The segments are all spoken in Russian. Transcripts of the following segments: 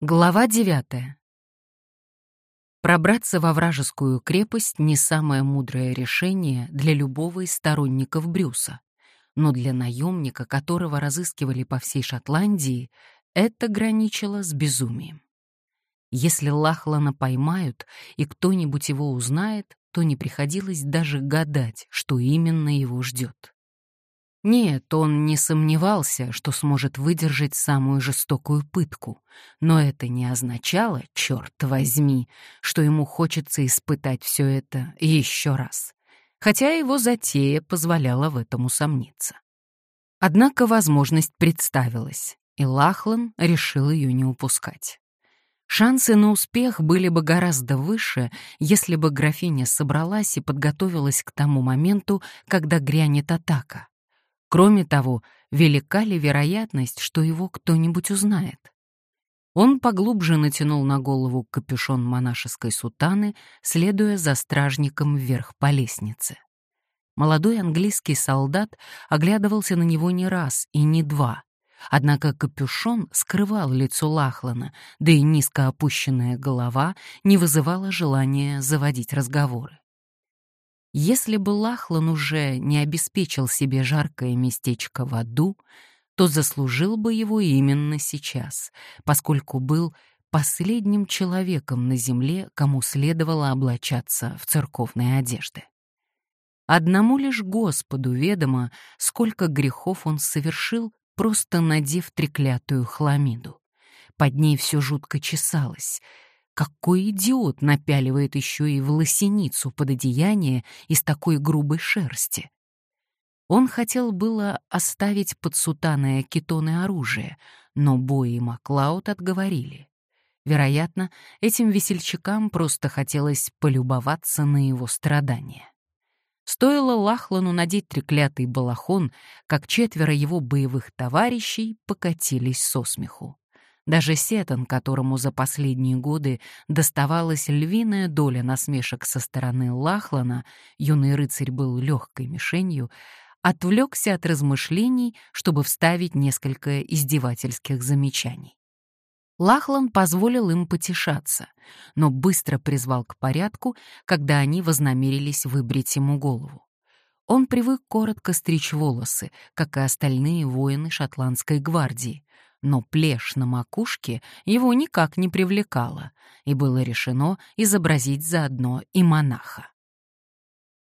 Глава девятая. Пробраться во вражескую крепость не самое мудрое решение для любого из сторонников Брюса, но для наемника, которого разыскивали по всей Шотландии, это граничило с безумием. Если Лахлана поймают и кто-нибудь его узнает, то не приходилось даже гадать, что именно его ждет. Нет, он не сомневался, что сможет выдержать самую жестокую пытку, но это не означало, черт возьми, что ему хочется испытать все это еще раз, хотя его затея позволяла в этом усомниться. Однако возможность представилась, и Лахлан решил ее не упускать. Шансы на успех были бы гораздо выше, если бы графиня собралась и подготовилась к тому моменту, когда грянет атака. Кроме того, велика ли вероятность, что его кто-нибудь узнает? Он поглубже натянул на голову капюшон монашеской сутаны, следуя за стражником вверх по лестнице. Молодой английский солдат оглядывался на него не раз и не два, однако капюшон скрывал лицо Лахлана, да и низко опущенная голова не вызывала желания заводить разговоры. Если бы Лахлан уже не обеспечил себе жаркое местечко в аду, то заслужил бы его именно сейчас, поскольку был последним человеком на земле, кому следовало облачаться в церковные одежды. Одному лишь Господу ведомо, сколько грехов он совершил, просто надев треклятую хламиду. Под ней все жутко чесалось — какой идиот напяливает еще и волосиницу под одеяние из такой грубой шерсти? Он хотел было оставить под сутаной китоны оружие, но Бой и Маклауд отговорили. Вероятно, этим весельчакам просто хотелось полюбоваться на его страдания. Стоило Лахлану надеть треклятый балахон, как четверо его боевых товарищей покатились со смеху. Даже Сетон, которому за последние годы доставалась львиная доля насмешек со стороны Лахлана, юный рыцарь был легкой мишенью, отвлекся от размышлений, чтобы вставить несколько издевательских замечаний. Лахлан позволил им потешаться, но быстро призвал к порядку, когда они вознамерились выбрить ему голову. Он привык коротко стричь волосы, как и остальные воины шотландской гвардии, но плешь на макушке его никак не привлекала, и было решено изобразить заодно и монаха.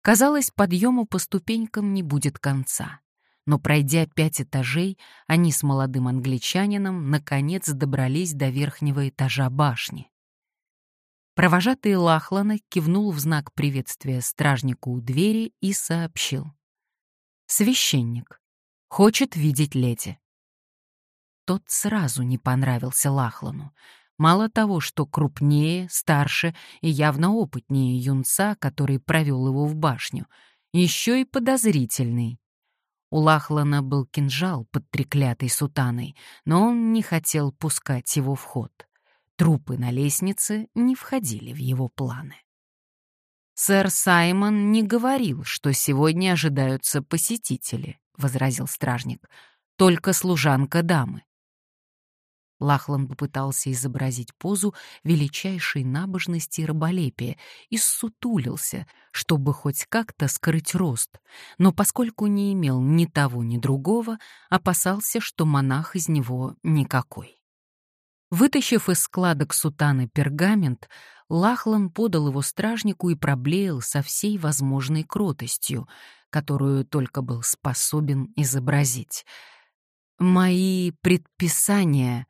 Казалось, подъему по ступенькам не будет конца. Но пройдя пять этажей, они с молодым англичанином наконец добрались до верхнего этажа башни. Провожатый Лахлана кивнул в знак приветствия стражнику у двери и сообщил. «Священник. Хочет видеть леди». Тот сразу не понравился Лахлану. Мало того, что крупнее, старше и явно опытнее юнца, который провел его в башню, еще и подозрительный. У Лахлана был кинжал под треклятой сутаной, но он не хотел пускать его в ход. Трупы на лестнице не входили в его планы. «Сэр Саймон не говорил, что сегодня ожидаются посетители», — возразил стражник. «Только служанка дамы. Лахлан попытался изобразить позу величайшей набожности и раболепия и ссутулился, чтобы хоть как-то скрыть рост, но поскольку не имел ни того, ни другого, опасался, что монах из него никакой. Вытащив из складок сутаны пергамент, Лахлан подал его стражнику и проблеял со всей возможной кротостью, которую только был способен изобразить. «Мои предписания...»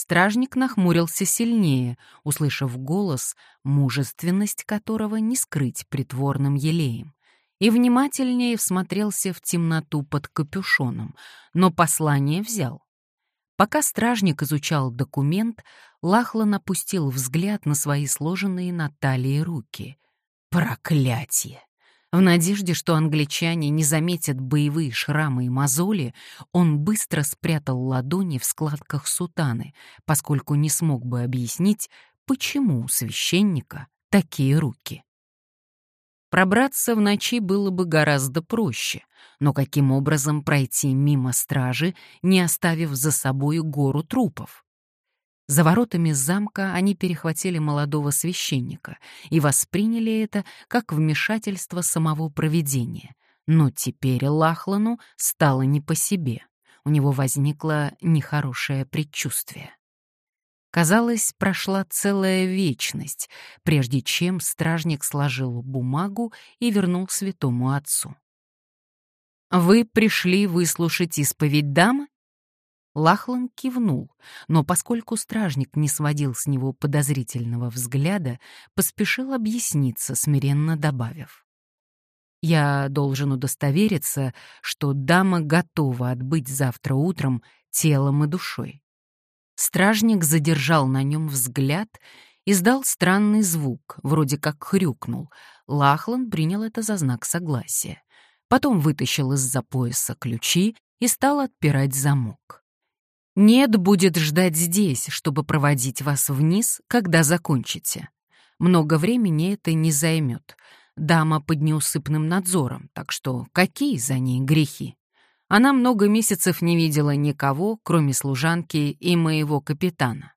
Стражник нахмурился сильнее, услышав голос, мужественность которого не скрыть притворным елеем, и внимательнее всмотрелся в темноту под капюшоном, но послание взял. Пока стражник изучал документ, Лахлан опустил взгляд на свои сложенные на талии руки. Проклятие! В надежде, что англичане не заметят боевые шрамы и мозоли, он быстро спрятал ладони в складках сутаны, поскольку не смог бы объяснить, почему у священника такие руки. Пробраться в ночи было бы гораздо проще, но каким образом пройти мимо стражи, не оставив за собой гору трупов? За воротами замка они перехватили молодого священника и восприняли это как вмешательство самого провидения. Но теперь Лахлану стало не по себе. У него возникло нехорошее предчувствие. Казалось, прошла целая вечность, прежде чем стражник сложил бумагу и вернул святому отцу. «Вы пришли выслушать исповедь дамы?» Лахлан кивнул, но поскольку стражник не сводил с него подозрительного взгляда, поспешил объясниться, смиренно добавив. «Я должен удостовериться, что дама готова отбыть завтра утром телом и душой». Стражник задержал на нем взгляд, издал странный звук, вроде как хрюкнул. Лахлан принял это за знак согласия. Потом вытащил из-за пояса ключи и стал отпирать замок. Нет будет ждать здесь, чтобы проводить вас вниз, когда закончите. Много времени это не займет. Дама под неусыпным надзором, так что какие за ней грехи? Она много месяцев не видела никого, кроме служанки и моего капитана.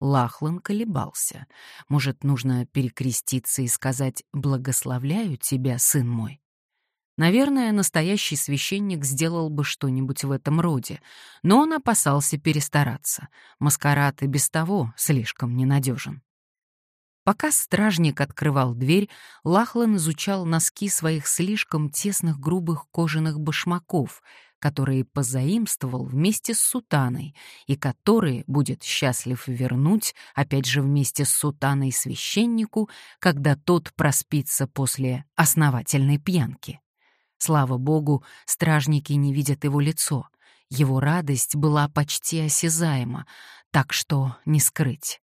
Лахлан колебался. Может, нужно перекреститься и сказать «благословляю тебя, сын мой». Наверное, настоящий священник сделал бы что-нибудь в этом роде, но он опасался перестараться. Маскарад и без того слишком ненадежен. Пока стражник открывал дверь, Лахлан изучал носки своих слишком тесных грубых кожаных башмаков, которые позаимствовал вместе с сутаной и которые будет счастлив вернуть, опять же вместе с сутаной священнику, когда тот проспится после основательной пьянки. Слава богу, стражники не видят его лицо. Его радость была почти осязаема, так что не скрыть.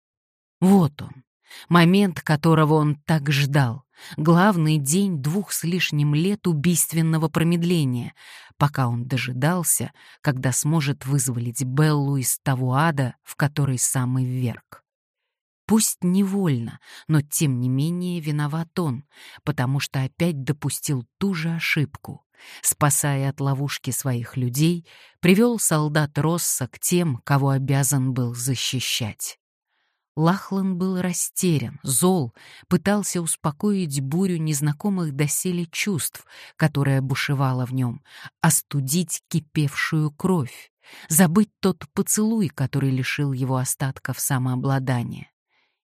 Вот он, момент, которого он так ждал. Главный день двух с лишним лет убийственного промедления, пока он дожидался, когда сможет вызволить Беллу из того ада, в который сам и вверг. Пусть невольно, но тем не менее виноват он, потому что опять допустил ту же ошибку. Спасая от ловушки своих людей, привел солдат Росса к тем, кого обязан был защищать. Лахлан был растерян, зол, пытался успокоить бурю незнакомых доселе чувств, которая бушевала в нем, остудить кипевшую кровь, забыть тот поцелуй, который лишил его остатков самообладания.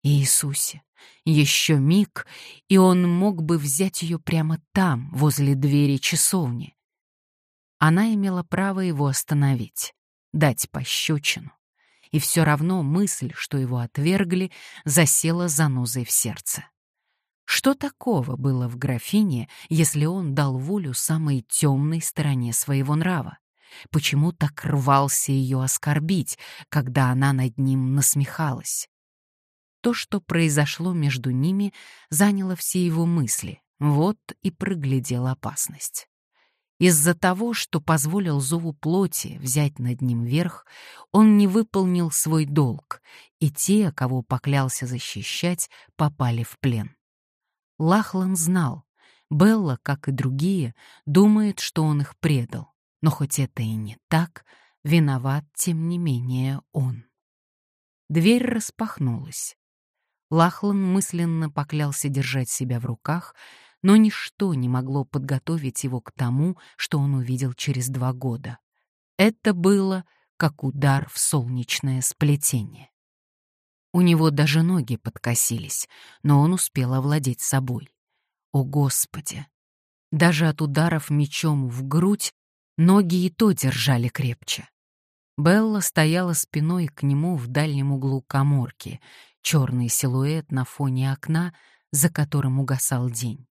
Иисусе, еще миг, и он мог бы взять ее прямо там, возле двери часовни. Она имела право его остановить, дать пощечину. И все равно мысль, что его отвергли, засела занозой в сердце. Что такого было в графине, если он дал волю самой темной стороне своего нрава? Почему так рвался ее оскорбить, когда она над ним насмехалась? То, что произошло между ними, заняло все его мысли. Вот и проглядел опасность. Из-за того, что позволил зову плоти взять над ним верх, он не выполнил свой долг, и те, кого поклялся защищать, попали в плен. Лахлан знал, Белла, как и другие, думает, что он их предал, но хоть это и не так, виноват, тем не менее, он. Дверь распахнулась. Лахлан мысленно поклялся держать себя в руках, но ничто не могло подготовить его к тому, что он увидел через два года. Это было как удар в солнечное сплетение. У него даже ноги подкосились, но он успел овладеть собой. О, Господи! Даже от ударов мечом в грудь ноги и то держали крепче. Белла стояла спиной к нему в дальнем углу коморки, черный силуэт на фоне окна, за которым угасал день.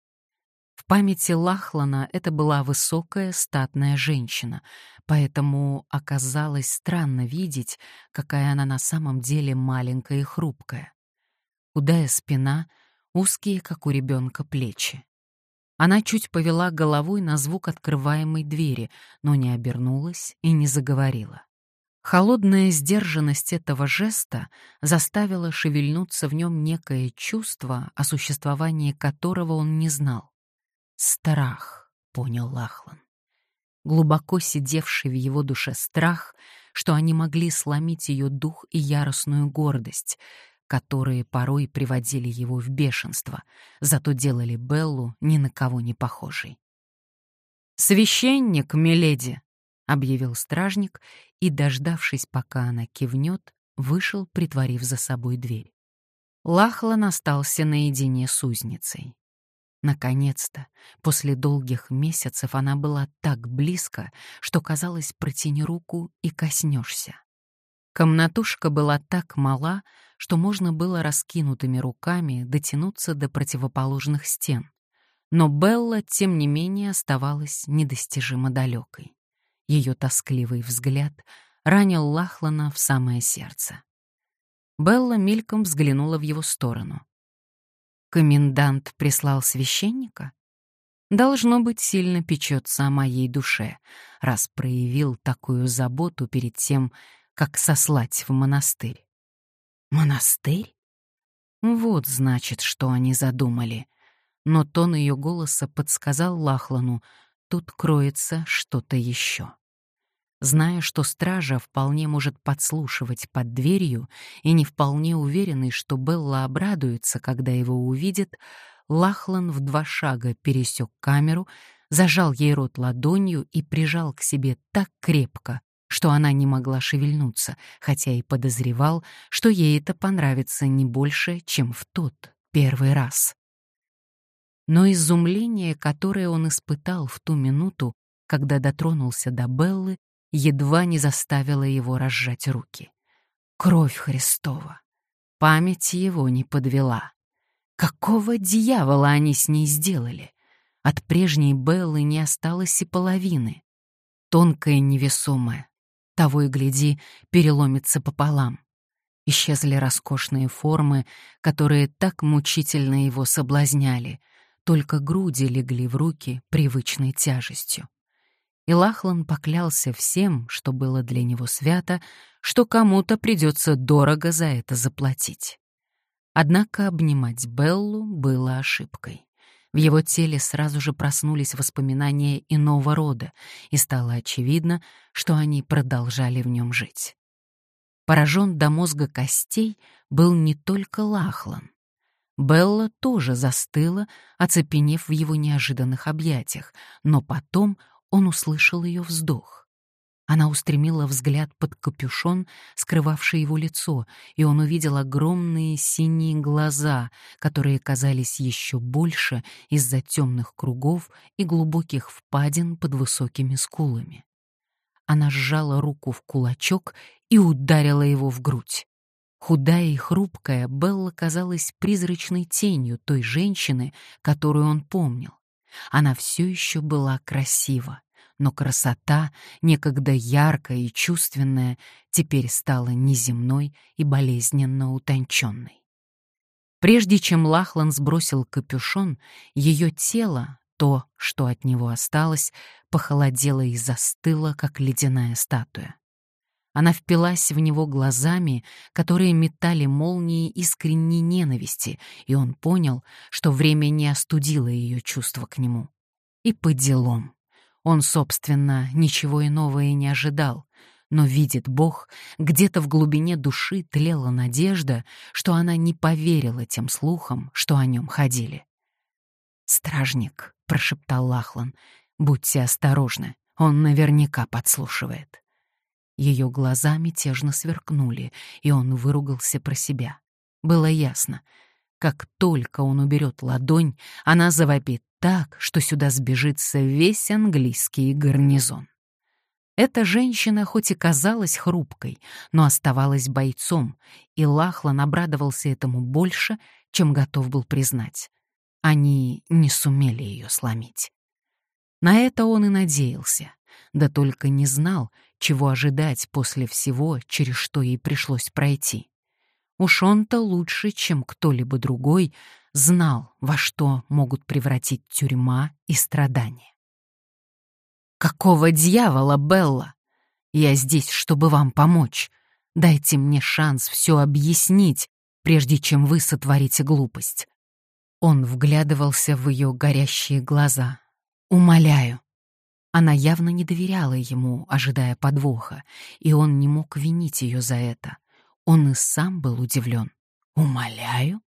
В памяти Лахлана это была высокая статная женщина, поэтому оказалось странно видеть, какая она на самом деле маленькая и хрупкая. Худая спина, узкие, как у ребенка, плечи. Она чуть повела головой на звук открываемой двери, но не обернулась и не заговорила. Холодная сдержанность этого жеста заставила шевельнуться в нем некое чувство, о существовании которого он не знал. «Страх», — понял Лахлан. Глубоко сидевший в его душе страх что они могли сломить ее дух и яростную гордость, которые порой приводили его в бешенство, зато делали Беллу ни на кого не похожей. «Священник, миледи!» — объявил стражник и, дождавшись, пока она кивнет, вышел, притворив за собой дверь. Лахлан остался наедине с узницей. Наконец-то, после долгих месяцев она была так близко, что казалось, протяни руку и коснешься. Комнатушка была так мала, что можно было раскинутыми руками дотянуться до противоположных стен. Но Белла, тем не менее, оставалась недостижимо далекой. Ее тоскливый взгляд ранил Лахлана в самое сердце. Белла мельком взглянула в его сторону. Комендант прислал священника? Должно быть, сильно печется о моей душе, раз проявил такую заботу перед тем, как сослать в монастырь. Монастырь? Вот, значит, что они задумали. Но тон ее голоса подсказал Лахлану, тут кроется что-то еще. Зная, что стража вполне может подслушивать под дверью и не вполне уверенный, что Белла обрадуется, когда его увидит, Лахлан в два шага пересек камеру, зажал ей рот ладонью и прижал к себе так крепко, что она не могла шевельнуться, хотя и подозревал, что ей это понравится не больше, чем в тот первый раз. Но изумление, которое он испытал в ту минуту, когда дотронулся до Беллы, едва не заставила его разжать руки. Кровь Христова. Память его не подвела. Какого дьявола они с ней сделали? От прежней Беллы не осталось и половины. Тонкая невесомая. Того и гляди, переломится пополам. Исчезли роскошные формы, которые так мучительно его соблазняли, только груди легли в руки привычной тяжестью и Лахлан поклялся всем, что было для него свято, что кому-то придется дорого за это заплатить. Однако обнимать Беллу было ошибкой. В его теле сразу же проснулись воспоминания иного рода, и стало очевидно, что они продолжали в нем жить. Поражен до мозга костей был не только Лахлан. Белла тоже застыла, оцепенев в его неожиданных объятиях, но потом он услышал ее вздох. Она устремила взгляд под капюшон, скрывавший его лицо, и он увидел огромные синие глаза, которые казались еще больше из-за темных кругов и глубоких впадин под высокими скулами. Она сжала руку в кулачок и ударила его в грудь. Худая и хрупкая, Белла казалась призрачной тенью той женщины, которую он помнил. Она все еще была красива, но красота, некогда яркая и чувственная, теперь стала неземной и болезненно утонченной. Прежде чем Лахлан сбросил капюшон, ее тело, то, что от него осталось, похолодело и застыло, как ледяная статуя. Она впилась в него глазами, которые метали молнии искренней ненависти, и он понял, что время не остудило ее чувства к нему. И по делам. Он, собственно, ничего иного и не ожидал, но видит Бог, где-то в глубине души тлела надежда, что она не поверила тем слухам, что о нем ходили. «Стражник», — прошептал Лахлан, — «будьте осторожны, он наверняка подслушивает». Ее глаза мятежно сверкнули, и он выругался про себя. Было ясно. Как только он уберет ладонь, она завопит так, что сюда сбежится весь английский гарнизон. Эта женщина хоть и казалась хрупкой, но оставалась бойцом, и Лахлан обрадовался этому больше, чем готов был признать. Они не сумели ее сломить. На это он и надеялся, да только не знал, чего ожидать после всего, через что ей пришлось пройти. Уж он-то лучше, чем кто-либо другой, знал, во что могут превратить тюрьма и страдания. «Какого дьявола, Белла? Я здесь, чтобы вам помочь. Дайте мне шанс все объяснить, прежде чем вы сотворите глупость». Он вглядывался в ее горящие глаза. «Умоляю, Она явно не доверяла ему, ожидая подвоха, и он не мог винить ее за это. Он и сам был удивлен. «Умоляю?»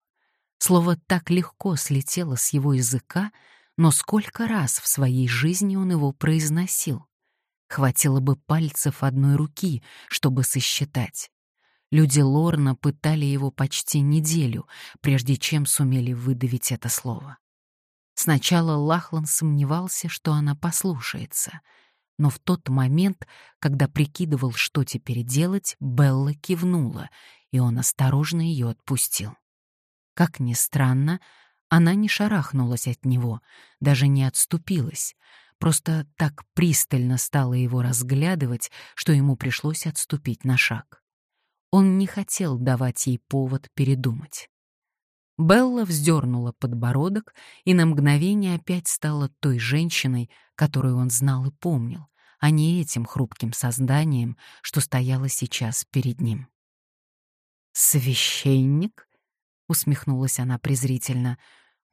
Слово так легко слетело с его языка, но сколько раз в своей жизни он его произносил. Хватило бы пальцев одной руки, чтобы сосчитать. Люди Лорна пытали его почти неделю, прежде чем сумели выдавить это слово. Сначала Лахлан сомневался, что она послушается, но в тот момент, когда прикидывал, что теперь делать, Белла кивнула, и он осторожно ее отпустил. Как ни странно, она не шарахнулась от него, даже не отступилась, просто так пристально стала его разглядывать, что ему пришлось отступить на шаг. Он не хотел давать ей повод передумать. Белла вздернула подбородок и на мгновение опять стала той женщиной, которую он знал и помнил, а не этим хрупким созданием, что стояло сейчас перед ним. «Священник?» — усмехнулась она презрительно.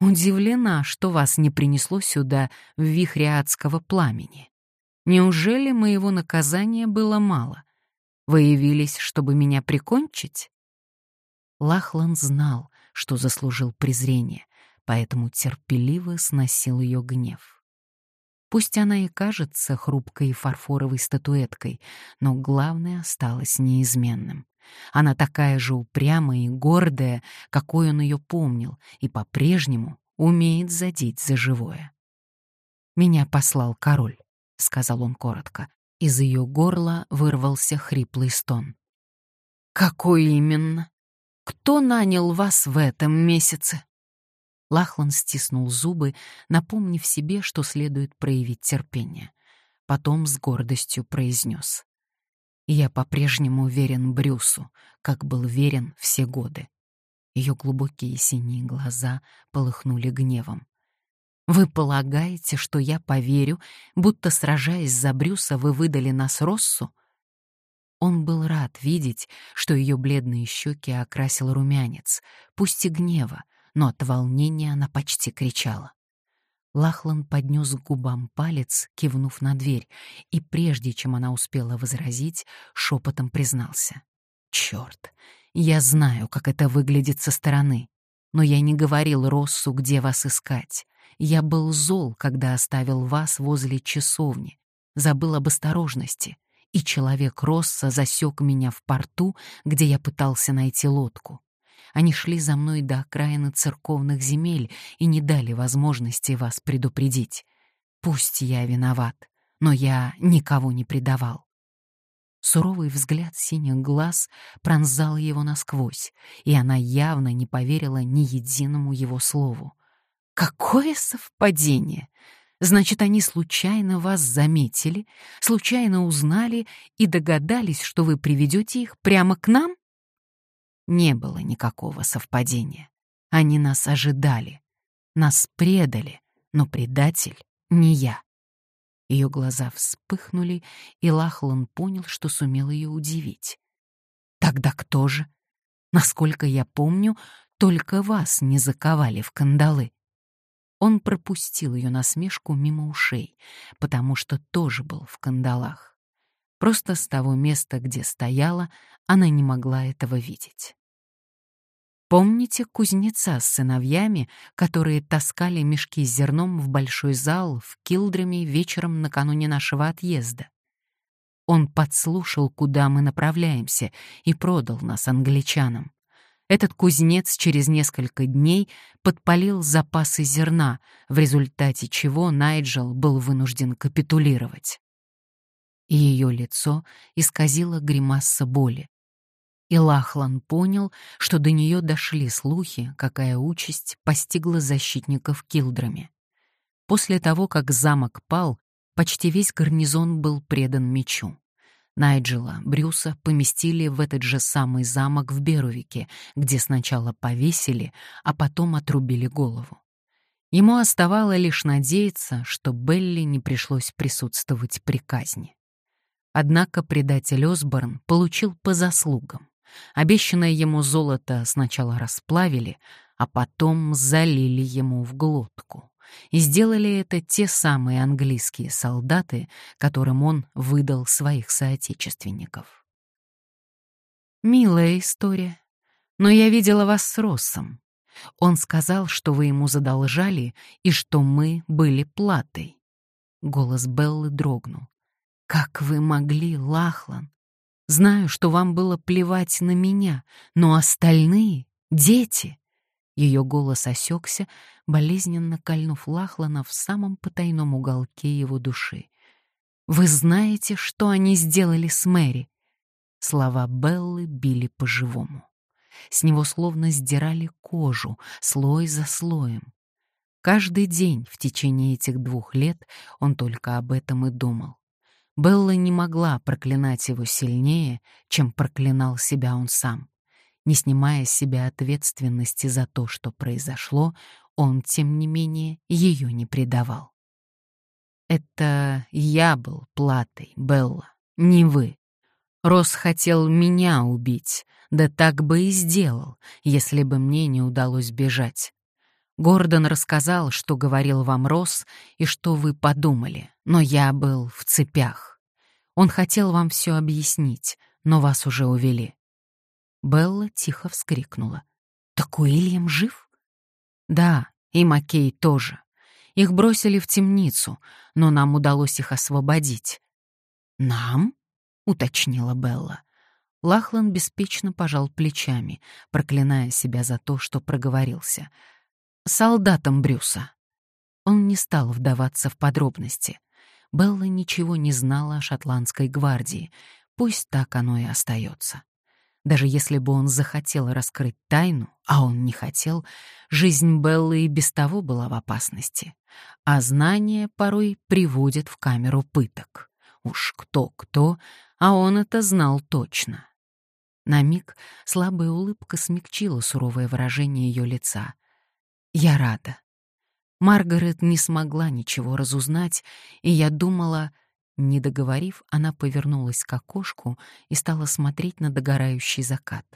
«Удивлена, что вас не принесло сюда в вихре адского пламени. Неужели моего наказания было мало? Вы явились, чтобы меня прикончить?» Лахлан знал, что заслужил презрение, поэтому терпеливо сносил ее гнев. Пусть она и кажется хрупкой фарфоровой статуэткой, но главное осталось неизменным. Она такая же упрямая и гордая, какой он ее помнил, и по-прежнему умеет задеть за живое. «Меня послал король», — сказал он коротко. Из ее горла вырвался хриплый стон. «Какой именно? Кто нанял вас в этом месяце?» Лахлан стиснул зубы, напомнив себе, что следует проявить терпение. Потом с гордостью произнес. «Я по-прежнему верен Брюсу, как был верен все годы». Ее глубокие синие глаза полыхнули гневом. «Вы полагаете, что я поверю, будто, сражаясь за Брюса, вы выдали нас Россу?» Он был рад видеть, что ее бледные щеки окрасил румянец, пусть и гнева, но от волнения она почти кричала. Лахлан поднес к губам палец, кивнув на дверь, и прежде чем она успела возразить, шепотом признался. «Черт, я знаю, как это выглядит со стороны, но я не говорил Россу, где вас искать. Я был зол, когда оставил вас возле часовни, забыл об осторожности, и человек Росса засек меня в порту, где я пытался найти лодку. Они шли за мной до окраины церковных земель и не дали возможности вас предупредить. Пусть я виноват, но я никого не предавал. Суровый взгляд синих глаз пронзал его насквозь, и она явно не поверила ни единому его слову. «Какое совпадение! Значит, они случайно вас заметили, случайно узнали и догадались, что вы приведете их прямо к нам? Не было никакого совпадения. Они нас ожидали, нас предали, но предатель не я. Ее глаза вспыхнули, и Лахлан понял, что сумел ее удивить. Тогда кто же? Насколько я помню, только вас не заковали в кандалы. Он пропустил ее насмешку мимо ушей, потому что тоже был в кандалах. Просто с того места, где стояла, она не могла этого видеть. Помните кузнеца с сыновьями, которые таскали мешки с зерном в большой зал в Килдраме вечером накануне нашего отъезда? Он подслушал, куда мы направляемся, и продал нас англичанам. Этот кузнец через несколько дней подпалил запасы зерна, в результате чего Найджел был вынужден капитулировать. Ее лицо исказило гримаса боли. И Лахлан понял, что до нее дошли слухи, какая участь постигла защитников Килдрами. После того, как замок пал, почти весь гарнизон был предан мечу. Найджела Брюса поместили в этот же самый замок в Берувике, где сначала повесили, а потом отрубили голову. Ему оставало лишь надеяться, что Белли не пришлось присутствовать при казни. Однако предатель Осборн получил по заслугам. Обещанное ему золото сначала расплавили, а потом залили ему в глотку. И сделали это те самые английские солдаты, которым он выдал своих соотечественников. Милая история, но я видела вас с Россом. Он сказал, что вы ему задолжали и что мы были платой. Голос Беллы дрогнул. Как вы могли, Лахлан? Знаю, что вам было плевать на меня, но остальные — дети. Ее голос осекся, болезненно кольнув Лахлана в самом потайном уголке его души. «Вы знаете, что они сделали с Мэри?» Слова Беллы били по-живому. С него словно сдирали кожу, слой за слоем. Каждый день в течение этих двух лет он только об этом и думал. Белла не могла проклинать его сильнее, чем проклинал себя он сам. Не снимая с себя ответственности за то, что произошло, он, тем не менее, ее не предавал. «Это я был платой, Белла, не вы. Рос хотел меня убить, да так бы и сделал, если бы мне не удалось бежать. Гордон рассказал, что говорил вам Рос и что вы подумали, но я был в цепях. Он хотел вам все объяснить, но вас уже увели. Белла тихо вскрикнула. «Так Уильям жив?» «Да, и Маккей тоже. Их бросили в темницу, но нам удалось их освободить». «Нам?» — уточнила Белла. Лахлан беспечно пожал плечами, проклиная себя за то, что проговорился. «Солдатам Брюса». Он не стал вдаваться в подробности. Белла ничего не знала о шотландской гвардии. Пусть так оно и остается. Даже если бы он захотел раскрыть тайну, а он не хотел, жизнь Беллы и без того была в опасности. А знание порой приводит в камеру пыток. Уж кто-кто, а он это знал точно. На миг слабая улыбка смягчила суровое выражение ее лица. «Я рада. Маргарет не смогла ничего разузнать, и я думала, не договорив, она повернулась к окошку и стала смотреть на догорающий закат.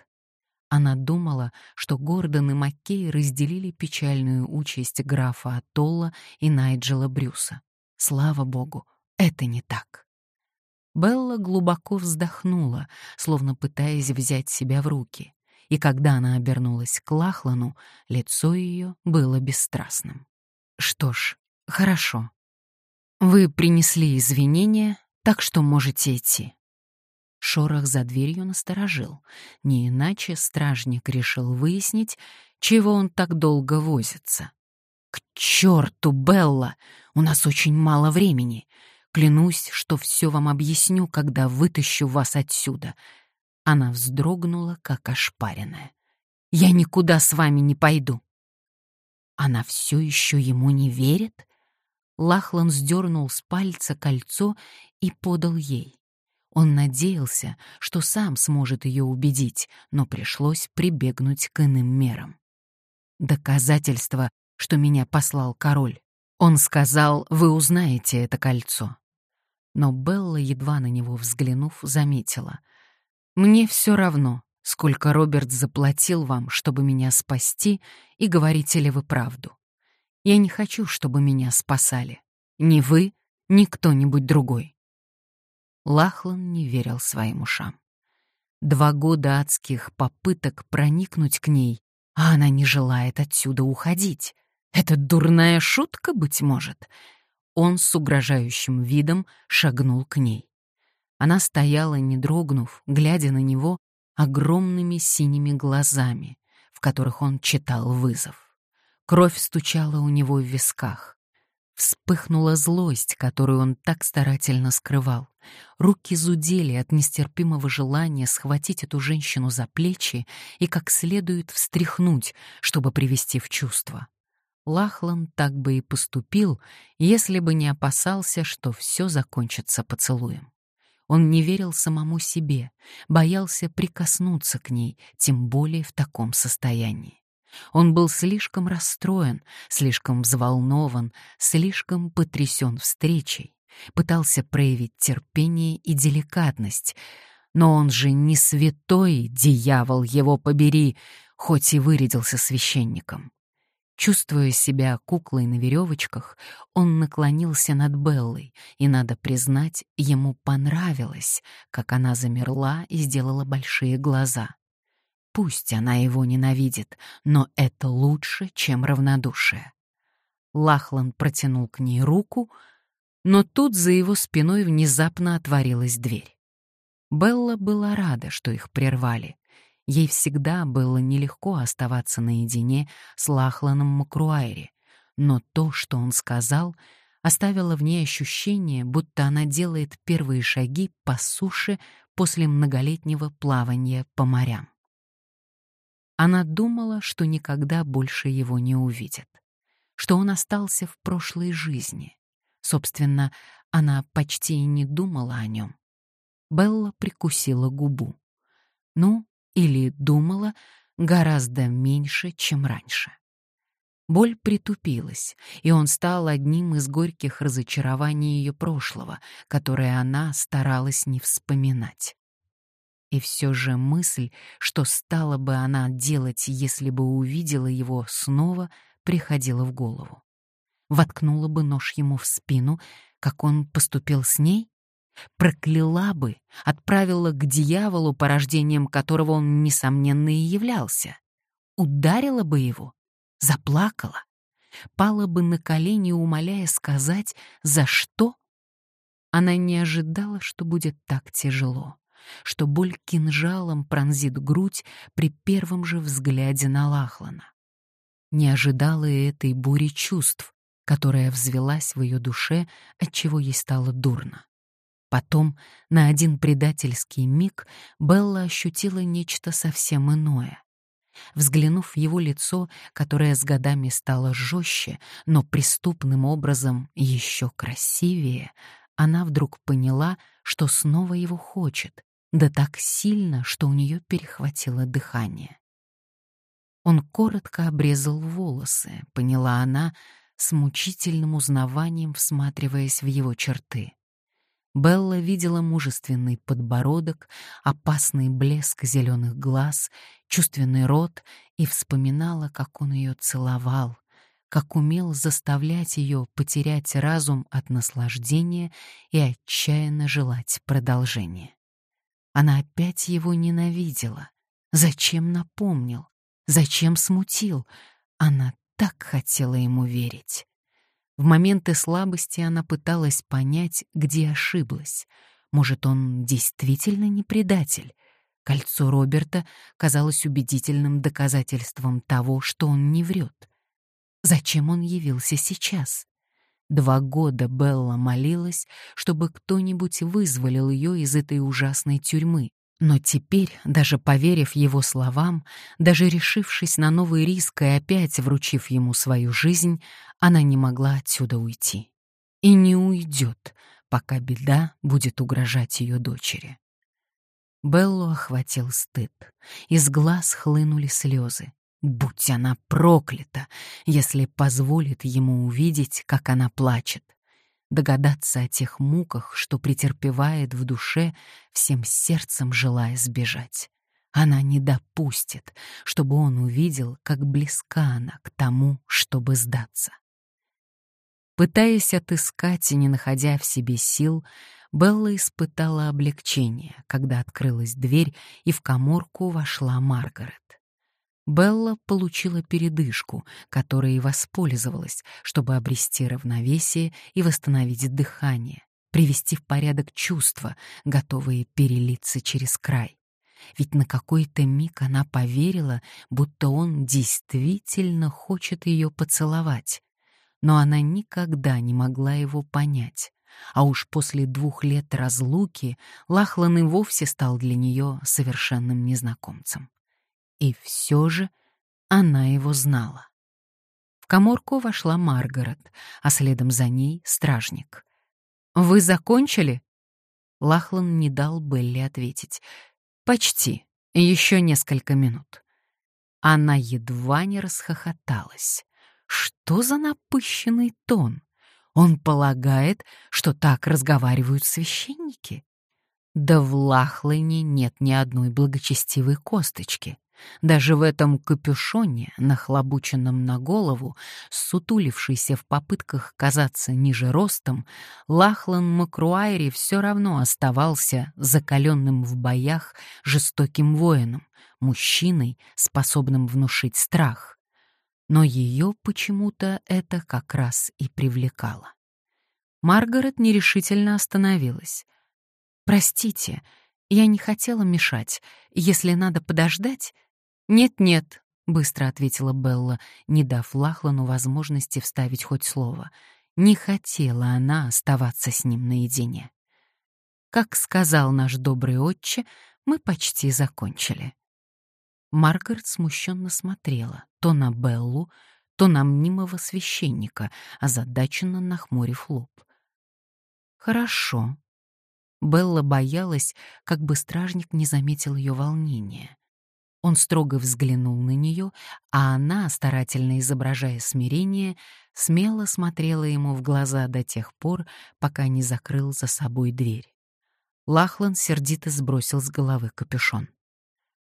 Она думала, что Гордон и Маккей разделили печальную участь графа Атолла и Найджела Брюса. Слава богу, это не так. Белла глубоко вздохнула, словно пытаясь взять себя в руки, и когда она обернулась к Лахлану, лицо ее было бесстрастным. «Что ж, хорошо», вы принесли извинения, так что можете идти. Шорох за дверью насторожил. Не иначе стражник решил выяснить, чего он так долго возится. «К черту, Белла! У нас очень мало времени. Клянусь, что все вам объясню, когда вытащу вас отсюда». Она вздрогнула, как ошпаренная. «Я никуда с вами не пойду». Она все еще ему не верит? Лахлан сдернул с пальца кольцо и подал ей. Он надеялся, что сам сможет ее убедить, но пришлось прибегнуть к иным мерам. Доказательство, что меня послал король. Он сказал, вы узнаете это кольцо. Но Белла, едва на него взглянув, заметила. «Мне все равно, сколько Роберт заплатил вам, чтобы меня спасти, и говорите ли вы правду. Я не хочу, чтобы меня спасали. Ни вы, ни кто-нибудь другой. Лахлан не верил своим ушам. Два года адских попыток проникнуть к ней, а она не желает отсюда уходить. Это дурная шутка, быть может. Он с угрожающим видом шагнул к ней. Она стояла, не дрогнув, глядя на него огромными синими глазами, в которых он читал вызов. Кровь стучала у него в висках. Вспыхнула злость, которую он так старательно скрывал. Руки зудели от нестерпимого желания схватить эту женщину за плечи и как следует встряхнуть, чтобы привести в чувство. Лахлан так бы и поступил, если бы не опасался, что все закончится поцелуем. Он не верил самому себе, боялся прикоснуться к ней, тем более в таком состоянии. Он был слишком расстроен, слишком взволнован, слишком потрясен встречей, пытался проявить терпение и деликатность. Но он же не святой, дьявол его побери, хоть и вырядился священником. Чувствуя себя куклой на веревочках, он наклонился над Беллой, и, надо признать, ему понравилось, как она замерла и сделала большие глаза. Пусть она его ненавидит, но это лучше, чем равнодушие. Лахлан протянул к ней руку, но тут за его спиной внезапно отворилась дверь. Белла была рада, что их прервали. Ей всегда было нелегко оставаться наедине с Лахланом Макруайри, но то, что он сказал, оставило в ней ощущение, будто она делает первые шаги по суше после многолетнего плавания по морям. Она думала, что никогда больше его не увидит, что он остался в прошлой жизни. Собственно, она почти и не думала о нем. Белла прикусила губу. Ну, или думала гораздо меньше, чем раньше. Боль притупилась, и он стал одним из горьких разочарований ее прошлого, которое она старалась не вспоминать. И все же мысль, что стала бы она делать, если бы увидела его снова, приходила в голову. Воткнула бы нож ему в спину, как он поступил с ней? прокляла бы, отправила к дьяволу, порождением которого он, несомненно, и являлся. Ударила бы его, заплакала, пала бы на колени, умоляя сказать, за что. Она не ожидала, что будет так тяжело, что боль кинжалом пронзит грудь при первом же взгляде на Лахлана. Не ожидала и этой бури чувств, которая взвелась в ее душе, отчего ей стало дурно. Потом, на один предательский миг, Белла ощутила нечто совсем иное. Взглянув в его лицо, которое с годами стало жестче, но преступным образом еще красивее, она вдруг поняла, что снова его хочет, да так сильно, что у нее перехватило дыхание. Он коротко обрезал волосы, поняла она, с мучительным узнаванием всматриваясь в его черты. Белла видела мужественный подбородок, опасный блеск зеленых глаз, чувственный рот и вспоминала, как он ее целовал, как умел заставлять ее потерять разум от наслаждения и отчаянно желать продолжения. Она опять его ненавидела. Зачем напомнил? Зачем смутил? Она так хотела ему верить. В моменты слабости она пыталась понять, где ошиблась. Может, он действительно не предатель? Кольцо Роберта казалось убедительным доказательством того, что он не врет. Зачем он явился сейчас? Два года Белла молилась, чтобы кто-нибудь вызволил ее из этой ужасной тюрьмы, но теперь, даже поверив его словам, даже решившись на новый риск и опять вручив ему свою жизнь, она не могла отсюда уйти. И не уйдет, пока беда будет угрожать ее дочери. Беллу охватил стыд. Из глаз хлынули слезы. Будь она проклята, если позволит ему увидеть, как она плачет догадаться о тех муках, что претерпевает в душе, всем сердцем желая сбежать. Она не допустит, чтобы он увидел, как близка она к тому, чтобы сдаться. Пытаясь отыскать и не находя в себе сил, Белла испытала облегчение, когда открылась дверь, и в коморку вошла Маргарет. Белла получила передышку, которой и воспользовалась, чтобы обрести равновесие и восстановить дыхание, привести в порядок чувства, готовые перелиться через край. Ведь на какой-то миг она поверила, будто он действительно хочет ее поцеловать. Но она никогда не могла его понять. А уж после двух лет разлуки Лахлан и вовсе стал для нее совершенным незнакомцем. И все же она его знала. В коморку вошла Маргарет, а следом за ней — стражник. «Вы закончили?» Лахлан не дал Белли ответить. «Почти. Еще несколько минут». Она едва не расхохоталась. Что за напыщенный тон? Он полагает, что так разговаривают священники? Да в Лахлане нет ни одной благочестивой косточки. Даже в этом капюшоне, нахлобученном на голову, сутулившийся в попытках казаться ниже ростом, Лахлан Макруайри все равно оставался закаленным в боях жестоким воином, мужчиной, способным внушить страх. Но ее почему-то это как раз и привлекало. Маргарет нерешительно остановилась. «Простите, я не хотела мешать. Если надо подождать...» «Нет-нет», — быстро ответила Белла, не дав Лахлану возможности вставить хоть слово. Не хотела она оставаться с ним наедине. Как сказал наш добрый отче, мы почти закончили. Маргарет смущенно смотрела то на Беллу, то на мнимого священника, озадаченно нахмурив лоб. «Хорошо». Белла боялась, как бы стражник не заметил ее волнения. Он строго взглянул на нее, а она, старательно изображая смирение, смело смотрела ему в глаза до тех пор, пока не закрыл за собой дверь. Лахлан сердито сбросил с головы капюшон.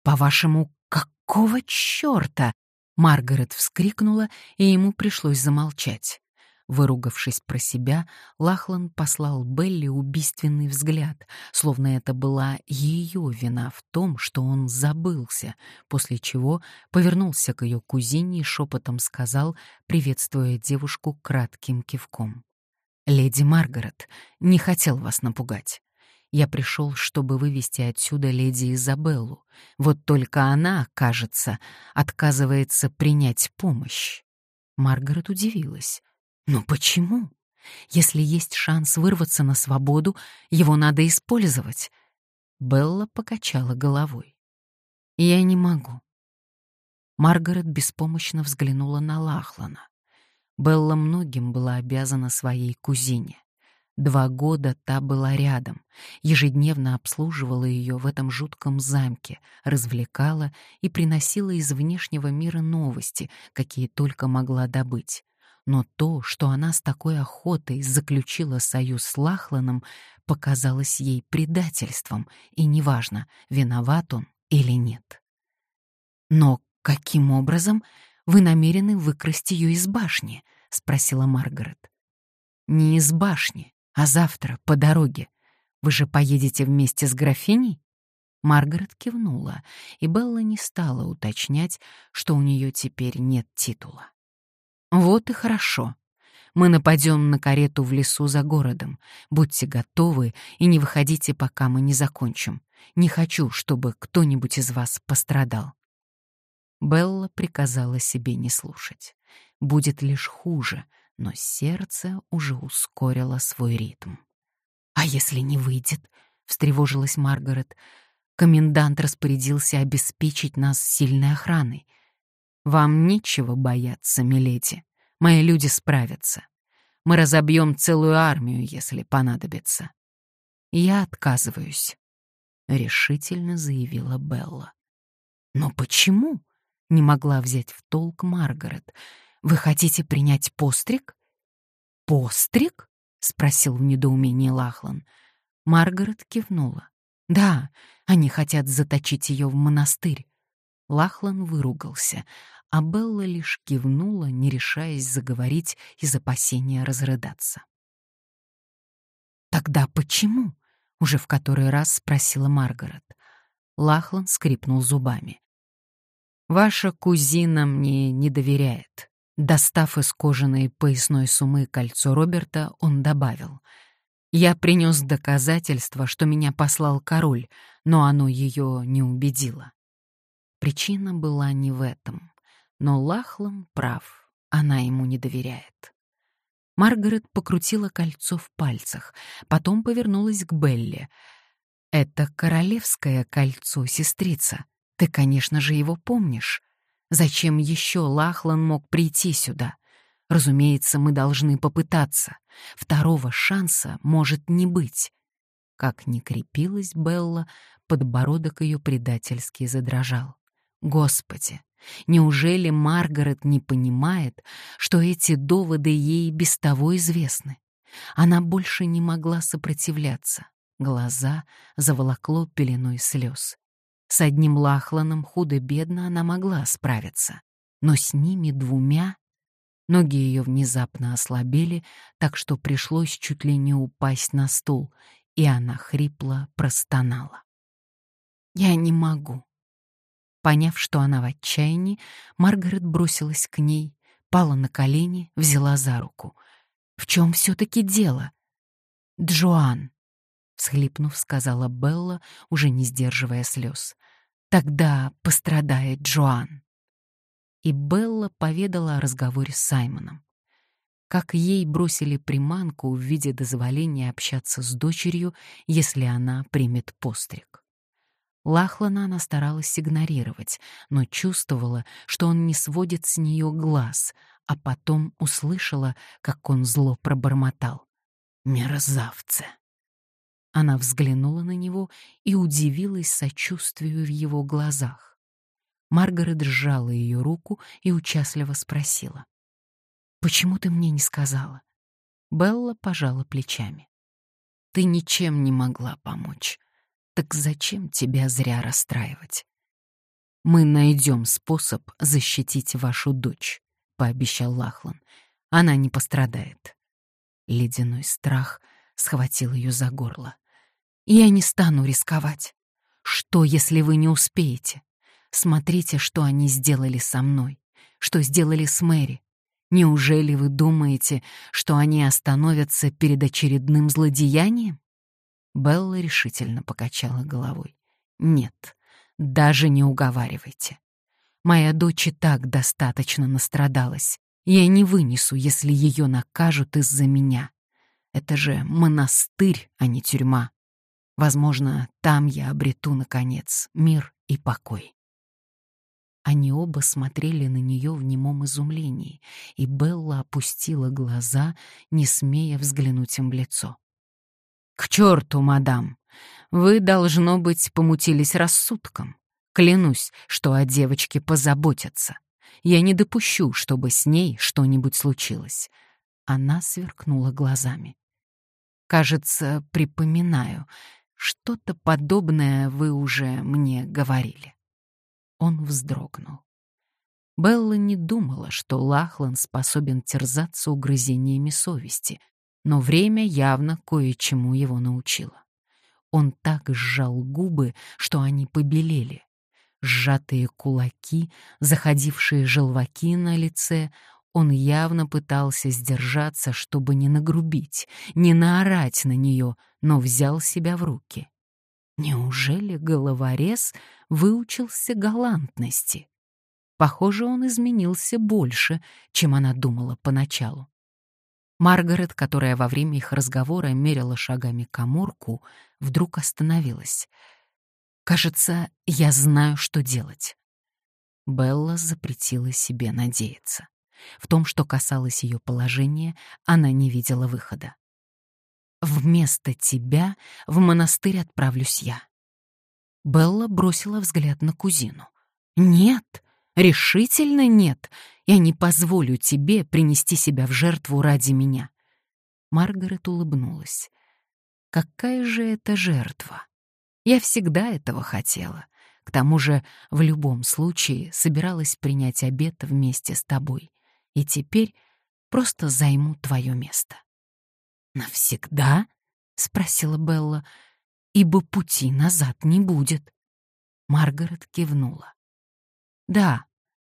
«По-вашему, какого чёрта?» Маргарет вскрикнула, и ему пришлось замолчать. Выругавшись про себя, Лахлан послал Белли убийственный взгляд, словно это была ее вина в том, что он забылся, после чего повернулся к ее кузине и шепотом сказал, приветствуя девушку кратким кивком. «Леди Маргарет, не хотел вас напугать. Я пришел, чтобы вывести отсюда леди Изабеллу. Вот только она, кажется, отказывается принять помощь». Маргарет удивилась. Но почему? Если есть шанс вырваться на свободу, его надо использовать. Белла покачала головой. Я не могу. Маргарет беспомощно взглянула на Лахлана. Белла многим была обязана своей кузине. Два года та была рядом, ежедневно обслуживала ее в этом жутком замке, развлекала и приносила из внешнего мира новости, какие только могла добыть. Но то, что она с такой охотой заключила союз с Лахланом, показалось ей предательством, и неважно, виноват он или нет. «Но каким образом вы намерены выкрасть ее из башни?» — спросила Маргарет. «Не из башни, а завтра, по дороге. Вы же поедете вместе с графиней?» Маргарет кивнула, и Белла не стала уточнять, что у нее теперь нет титула. Вот и хорошо. Мы нападем на карету в лесу за городом. Будьте готовы и не выходите, пока мы не закончим. Не хочу, чтобы кто-нибудь из вас пострадал. Белла приказала себе не слушать. Будет лишь хуже, но сердце уже ускорило свой ритм. «А если не выйдет?» — встревожилась Маргарет. «Комендант распорядился обеспечить нас сильной охраной. Вам нечего бояться, миледи. Мои люди справятся. Мы разобьем целую армию, если понадобится. Я отказываюсь, — решительно заявила Белла. Но почему? — не могла взять в толк Маргарет. Вы хотите принять постриг? Постриг? — спросил в недоумении Лахлан. Маргарет кивнула. Да, они хотят заточить ее в монастырь. Лахлан выругался, а Белла лишь кивнула, не решаясь заговорить из опасения разрыдаться. «Тогда почему?» — уже в который раз спросила Маргарет. Лахлан скрипнул зубами. «Ваша кузина мне не доверяет». Достав из кожаной поясной сумы кольцо Роберта, он добавил. «Я принес доказательство, что меня послал король, но оно ее не убедило». Причина была не в этом. Но Лахлан прав, она ему не доверяет. Маргарет покрутила кольцо в пальцах, потом повернулась к Белле. «Это королевское кольцо, сестрица. Ты, конечно же, его помнишь. Зачем еще Лахлан мог прийти сюда? Разумеется, мы должны попытаться. Второго шанса может не быть». Как ни крепилась Белла, подбородок ее предательски задрожал. «Господи, Неужели Маргарет не понимает, что эти доводы ей без того известны? Она больше не могла сопротивляться. Глаза заволокло пеленой слез. С одним Лахланом худо-бедно она могла справиться, но с ними двумя Ноги ее внезапно ослабели, так что пришлось чуть ли не упасть на стул, и она хрипло простонала. «Я не могу». Поняв, что она в отчаянии, Маргарет бросилась к ней, пала на колени, взяла за руку. «В чем все-таки дело?» «Джоан», — всхлипнув, сказала Белла, уже не сдерживая слез. «Тогда пострадает Джоан» и Белла поведала о разговоре с Саймоном. Как ей бросили приманку в виде дозволения общаться с дочерью, если она примет постриг. Лахлана она старалась игнорировать, но чувствовала, что он не сводит с нее глаз, а потом услышала, как он зло пробормотал. «Мерзавцы!» Она взглянула на него и удивилась сочувствию в его глазах. Маргарет сжала ее руку и участливо спросила. «Почему ты мне не сказала?» Белла пожала плечами. «Ты ничем не могла помочь. Так зачем тебя зря расстраивать?» «Мы найдем способ защитить вашу дочь», — пообещал Лахлан. «Она не пострадает». Ледяной страх схватил ее за горло. «Я не стану рисковать. Что, если вы не успеете? Смотрите, что они сделали со мной, что сделали с Мэри. Неужели вы думаете, что они остановятся перед очередным злодеянием? Белла решительно покачала головой. Нет, даже не уговаривайте. Моя дочь и так достаточно настрадалась. Я не вынесу, если ее накажут из-за меня. Это же монастырь, а не тюрьма. Возможно, там я обрету, наконец, мир и покой. Они оба смотрели на нее в немом изумлении, и Белла опустила глаза, не смея взглянуть им в лицо. «К черту, мадам! Вы, должно быть, помутились рассудком. Клянусь, что о девочке позаботятся. Я не допущу, чтобы с ней что-нибудь случилось». Она сверкнула глазами. «Кажется, припоминаю, что-то подобное вы уже мне говорили». Он вздрогнул. Белла не думала, что Лахлан способен терзаться угрызениями совести, но время явно кое-чему его научило. Он так сжал губы, что они побелели. Сжатые кулаки, заходившие желваки на лице, он явно пытался сдержаться, чтобы не нагрубить, не наорать на нее, но взял себя в руки. Неужели головорез выучился галантности? Похоже, он изменился больше, чем она думала поначалу. Маргарет, которая во время их разговора мерила шагами коморку, вдруг остановилась. «Кажется, я знаю, что делать». Белла запретила себе надеяться. В том, что касалось ее положения, она не видела выхода. Вместо тебя в монастырь отправлюсь я. Белла бросила взгляд на кузину. Нет, решительно нет. Я не позволю тебе принести себя в жертву ради меня. Маргарет улыбнулась. Какая же это жертва? Я всегда этого хотела. К тому же в любом случае собиралась принять обед вместе с тобой. И теперь просто займу твое место. «Навсегда?» — спросила Белла. «Ибо пути назад не будет». Маргарет кивнула. «Да,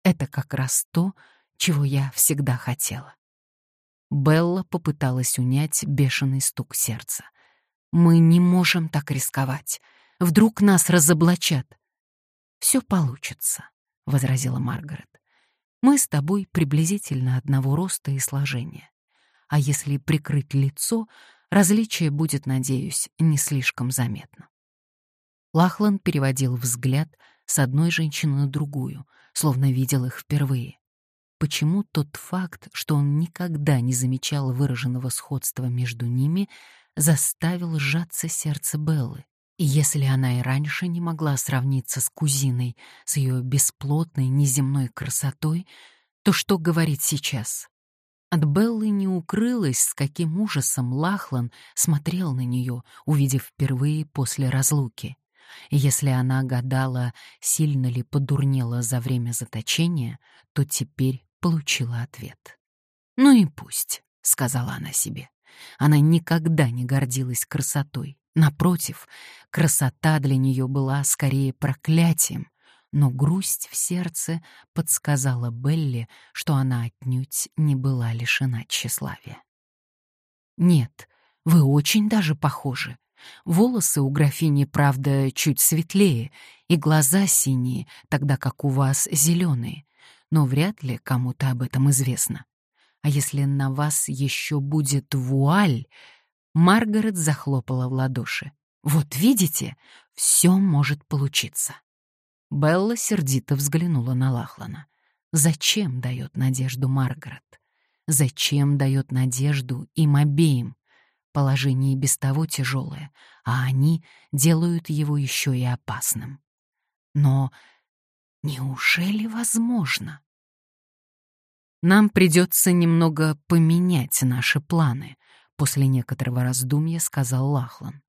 это как раз то, чего я всегда хотела». Белла попыталась унять бешеный стук сердца. «Мы не можем так рисковать. Вдруг нас разоблачат». «Все получится», — возразила Маргарет. «Мы с тобой приблизительно одного роста и сложения а если прикрыть лицо, различие будет, надеюсь, не слишком заметно. Лахлан переводил взгляд с одной женщины на другую, словно видел их впервые. Почему тот факт, что он никогда не замечал выраженного сходства между ними, заставил сжаться сердце Беллы? И если она и раньше не могла сравниться с кузиной, с ее бесплотной неземной красотой, то что говорить сейчас? От Беллы не укрылось, с каким ужасом Лахлан смотрел на нее, увидев впервые после разлуки. Если она гадала, сильно ли подурнела за время заточения, то теперь получила ответ. «Ну и пусть», — сказала она себе. Она никогда не гордилась красотой. Напротив, красота для нее была скорее проклятием, но грусть в сердце подсказала Белли, что она отнюдь не была лишена тщеславия. «Нет, вы очень даже похожи. Волосы у графини, правда, чуть светлее, и глаза синие, тогда как у вас зеленые, но вряд ли кому-то об этом известно. А если на вас еще будет вуаль...» Маргарет захлопала в ладоши. «Вот видите, все может получиться». Белла сердито взглянула на Лахлана. Зачем дает надежду Маргарет? Зачем дает надежду им обеим? Положение без того тяжелое, а они делают его еще и опасным. Но неужели возможно? Нам придется немного поменять наши планы, после некоторого раздумья сказал Лахлан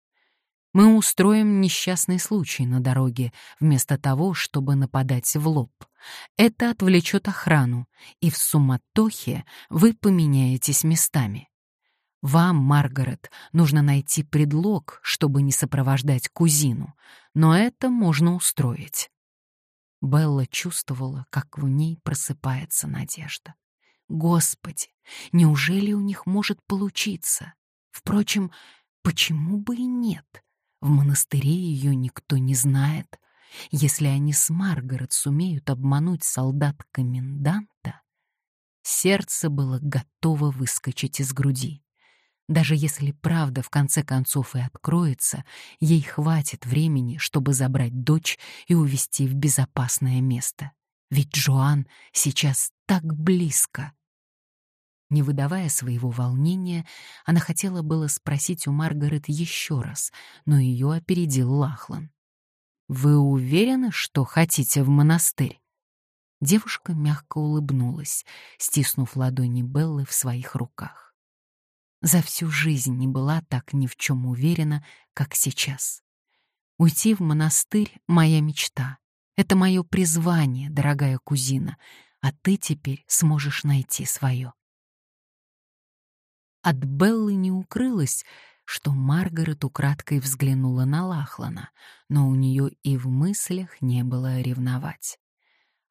мы устроим несчастный случай на дороге, вместо того, чтобы нападать в лоб. Это отвлечет охрану, и в суматохе вы поменяетесь местами. Вам, Маргарет, нужно найти предлог, чтобы не сопровождать кузину, но это можно устроить. Белла чувствовала, как в ней просыпается надежда. Господи, неужели у них может получиться? Впрочем, почему бы и нет? В монастыре ее никто не знает. Если они с Маргарет сумеют обмануть солдат-коменданта, сердце было готово выскочить из груди. Даже если правда в конце концов и откроется, ей хватит времени, чтобы забрать дочь и увезти в безопасное место. Ведь Джоан сейчас так близко. Не выдавая своего волнения, она хотела было спросить у Маргарет еще раз, но ее опередил Лахлан. «Вы уверены, что хотите в монастырь?» Девушка мягко улыбнулась, стиснув ладони Беллы в своих руках. За всю жизнь не была так ни в чем уверена, как сейчас. Уйти в монастырь — моя мечта. Это мое призвание, дорогая кузина, а ты теперь сможешь найти свое. От Беллы не укрылось, что Маргарет украдкой взглянула на Лахлана, но у нее и в мыслях не было ревновать.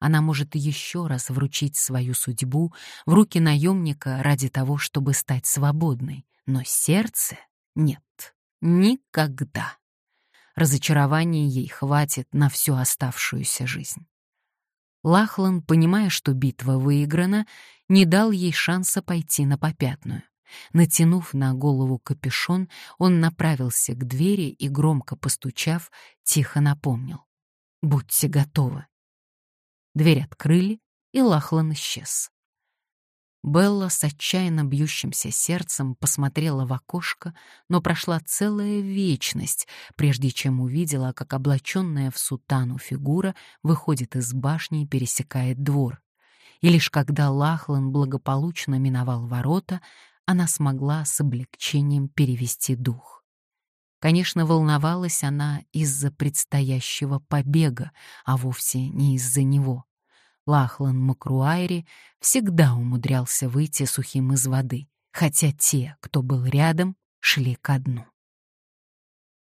Она может еще раз вручить свою судьбу в руки наемника ради того, чтобы стать свободной, но сердце нет, никогда. Разочарования ей хватит на всю оставшуюся жизнь. Лахлан, понимая, что битва выиграна, не дал ей шанса пойти на попятную. Натянув на голову капюшон, он направился к двери и, громко постучав, тихо напомнил. «Будьте готовы». Дверь открыли, и Лахлан исчез. Белла с отчаянно бьющимся сердцем посмотрела в окошко, но прошла целая вечность, прежде чем увидела, как облаченная в сутану фигура выходит из башни и пересекает двор. И лишь когда Лахлан благополучно миновал ворота, она смогла с облегчением перевести дух. Конечно, волновалась она из-за предстоящего побега, а вовсе не из-за него. Лахлан Макруайри всегда умудрялся выйти сухим из воды, хотя те, кто был рядом, шли ко дну.